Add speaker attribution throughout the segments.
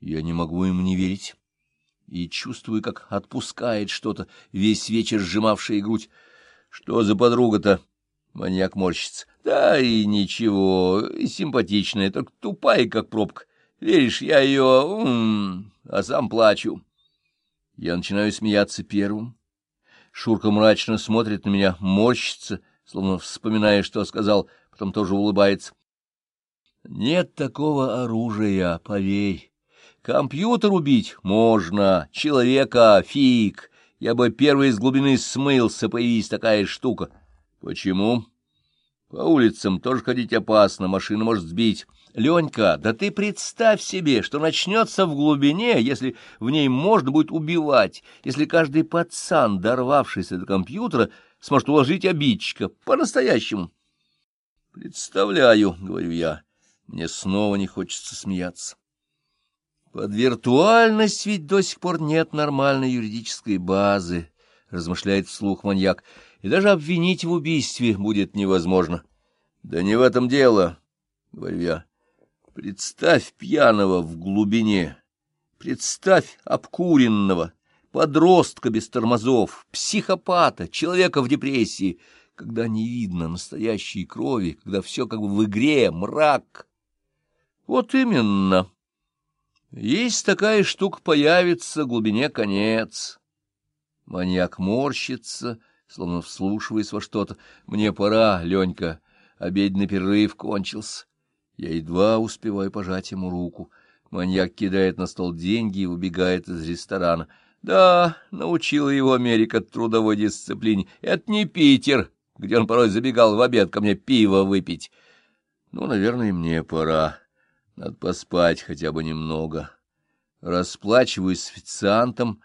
Speaker 1: Я не могу ему не верить. И чувствую, как отпускает что-то, весь вечер сжимавшая грудь. Что за подруга-то? Маньяк морщится. Да и ничего, и симпатичная, только тупая, как пробка. Веришь, я ее... М -м, а сам плачу. Я начинаю смеяться первым. Шурка мрачно смотрит на меня, морщится, словно вспоминая, что сказал, потом тоже улыбается. Нет такого оружия, поверь. Компьютер убить можно, человека фиг. Я бы первый из глубины смылся, появись такая штука. Почему? По улицам тоже ходить опасно, машина может сбить. Ленька, да ты представь себе, что начнется в глубине, если в ней можно будет убивать, если каждый пацан, дорвавшийся до компьютера, сможет уложить обидчика по-настоящему. Представляю, — говорю я, — мне снова не хочется смеяться. Под виртуальность ведь до сих пор нет нормальной юридической базы, — размышляет вслух маньяк, — и даже обвинить в убийстве будет невозможно. — Да не в этом дело, — говорю я. Представь пьяного в глубине, представь обкуренного, подростка без тормозов, психопата, человека в депрессии, когда не видно настоящей крови, когда все как бы в игре, мрак. Вот именно. Есть такая штука появится, глубине конец. Маньяк морщится, словно вслушиваясь во что-то. Мне пора, Ленька, обеденный перерыв кончился. Я едва успеваю пожать ему руку. Маньяк кидает на стол деньги и убегает из ресторана. Да, научила его Америка трудовой дисциплине. Это не Питер, где он порой забегал в обед ко мне пиво выпить. Ну, наверное, мне пора. Надо поспать хотя бы немного. Расплачиваюсь с официантом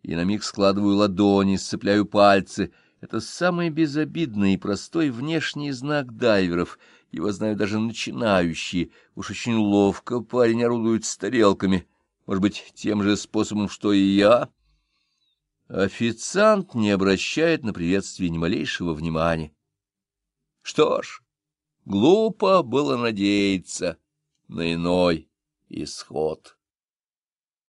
Speaker 1: и на миг складываю ладони, сцепляю пальцы. Это самый безобидный и простой внешний знак дайверов — его знают даже начинающие. Уж очень ловко парень орудует с тарелками. Может быть, тем же способом, что и я? Официант не обращает на приветствие ни малейшего внимания. Что ж, глупо было надеяться на иной исход.